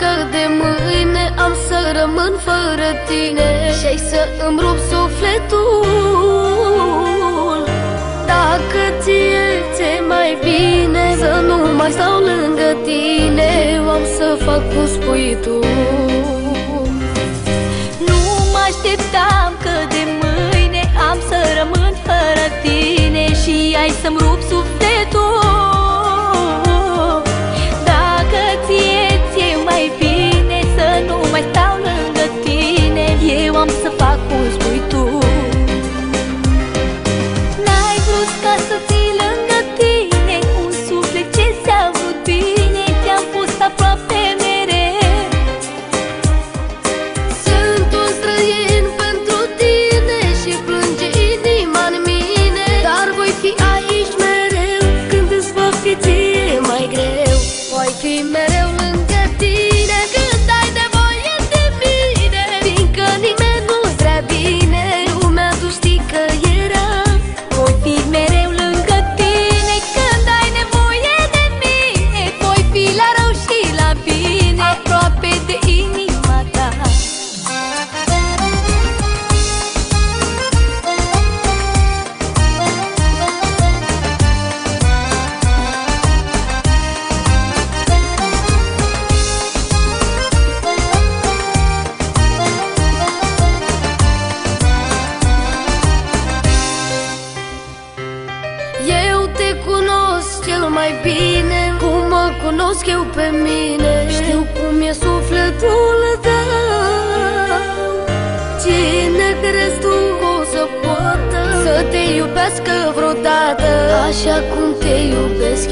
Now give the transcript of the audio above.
că de mâine am să rămân fără tine. Și ai să îmi rup sufletul. Dacă ție ți mai bine Să nu mai stau lângă tine. Eu am să fac cum spui tu Nu mă așteptam că de mâine am să rămân fără tine. Și ai să-mi rup Eu am mai bine. Cum mă cunosc eu pe mine. Știu cum e sufletul tău. Cine crezi tu că o să poată Să te iubească vreodată? Așa cum te iubesc